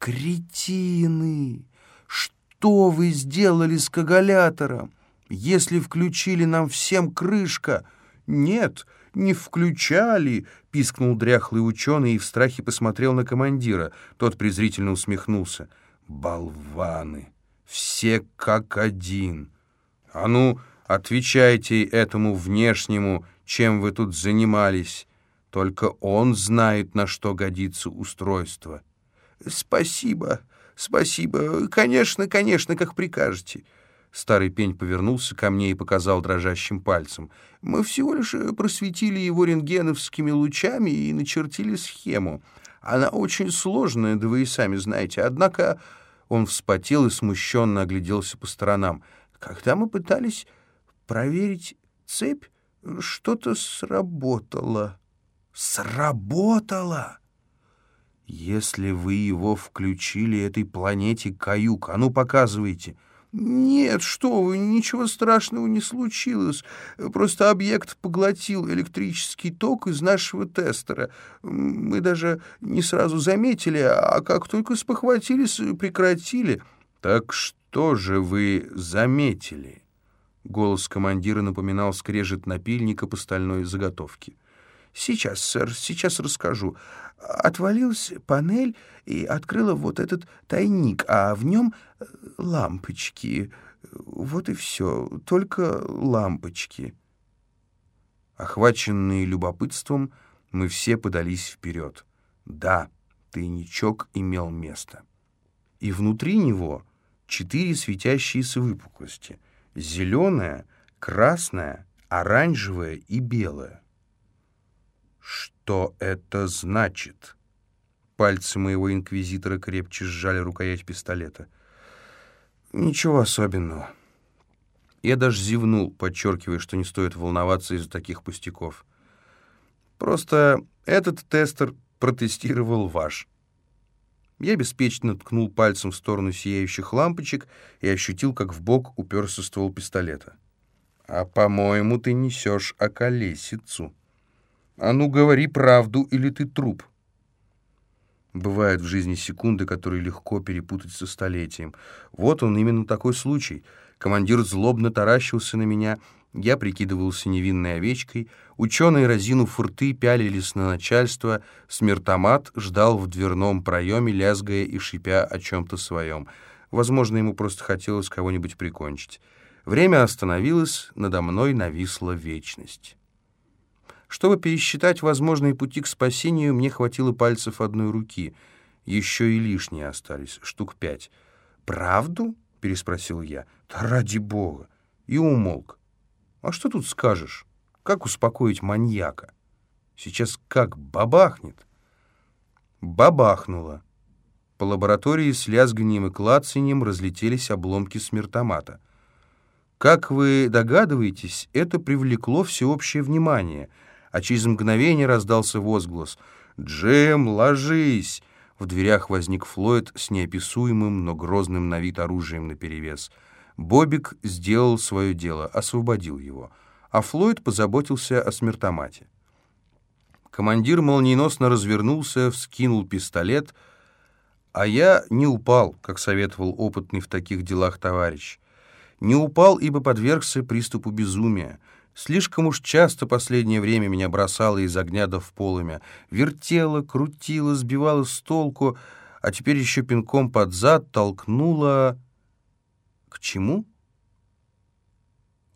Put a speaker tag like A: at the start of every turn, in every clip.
A: Кретины! Что вы сделали с кагалятором? Если включили нам всем крышка... Нет, не включали, пискнул дряхлый ученый и в страхе посмотрел на командира. Тот презрительно усмехнулся. Болваны! Все как один. А ну, отвечайте этому внешнему, чем вы тут занимались. Только он знает, на что годится устройство. Спасибо, спасибо. Конечно, конечно, как прикажете. Старый пень повернулся ко мне и показал дрожащим пальцем. Мы всего лишь просветили его рентгеновскими лучами и начертили схему. Она очень сложная, да вы и сами знаете. Однако он вспотел и смущенно огляделся по сторонам. Когда мы пытались проверить цепь, что-то сработало. Сработало! Если вы его включили этой планете Каюк, а ну показывайте. Нет, что вы, ничего страшного не случилось. Просто объект поглотил электрический ток из нашего тестера. Мы даже не сразу заметили, а как только спохватились, прекратили. Так что же вы заметили? Голос командира напоминал скрежет напильника по стальной заготовке. «Сейчас, сэр, сейчас расскажу. Отвалилась панель и открыла вот этот тайник, а в нем э, лампочки. Вот и все, только лампочки». Охваченные любопытством, мы все подались вперед. Да, тайничок имел место. И внутри него четыре светящиеся выпуклости — зеленая, красная, оранжевая и белая. Что это значит? Пальцы моего инквизитора крепче сжали рукоять пистолета. Ничего особенного. Я даже зевнул, подчеркивая, что не стоит волноваться из-за таких пустяков. Просто этот тестер протестировал ваш. Я беспечно ткнул пальцем в сторону сияющих лампочек и ощутил, как в бок уперся ствол пистолета. «А, по-моему, ты несешь околесицу. А ну, говори правду, или ты труп». Бывают в жизни секунды, которые легко перепутать со столетием. Вот он, именно такой случай. Командир злобно таращился на меня — я прикидывался невинной овечкой, ученые, разину фурты, пялились на начальство, смертомат ждал в дверном проеме, лязгая и шипя о чем-то своем. Возможно, ему просто хотелось кого-нибудь прикончить. Время остановилось, надо мной нависла вечность. Чтобы пересчитать возможные пути к спасению, мне хватило пальцев одной руки. Еще и лишние остались, штук пять. «Правду?» — переспросил я. «Да ради бога!» И умолк. А что тут скажешь? Как успокоить маньяка? Сейчас как бабахнет. Бабахнуло. По лаборатории с лязганием и клацанием разлетелись обломки смертомата. Как вы догадываетесь, это привлекло всеобщее внимание, а через мгновение раздался возглас «Джем, ложись!» В дверях возник Флойд с неописуемым, но грозным на вид оружием наперевес — Бобик сделал свое дело, освободил его, а Флойд позаботился о смертомате. Командир молниеносно развернулся, вскинул пистолет, а я не упал, как советовал опытный в таких делах товарищ. Не упал, ибо подвергся приступу безумия. Слишком уж часто последнее время меня бросало из огня до в полымя. Вертело, крутило, сбивало с толку, а теперь еще пинком под зад толкнуло... К чему?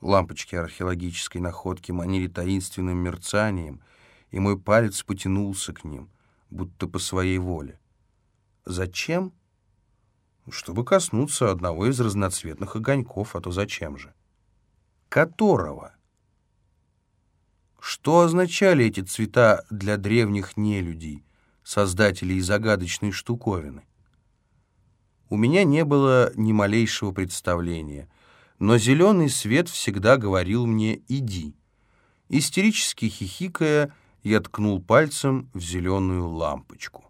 A: Лампочки археологической находки манили таинственным мерцанием, и мой палец потянулся к ним, будто по своей воле. Зачем? Чтобы коснуться одного из разноцветных огоньков, а то зачем же? Которого? Что означали эти цвета для древних нелюдей, создателей загадочной штуковины? У меня не было ни малейшего представления, но зеленый свет всегда говорил мне «иди». Истерически хихикая, я ткнул пальцем в зеленую лампочку.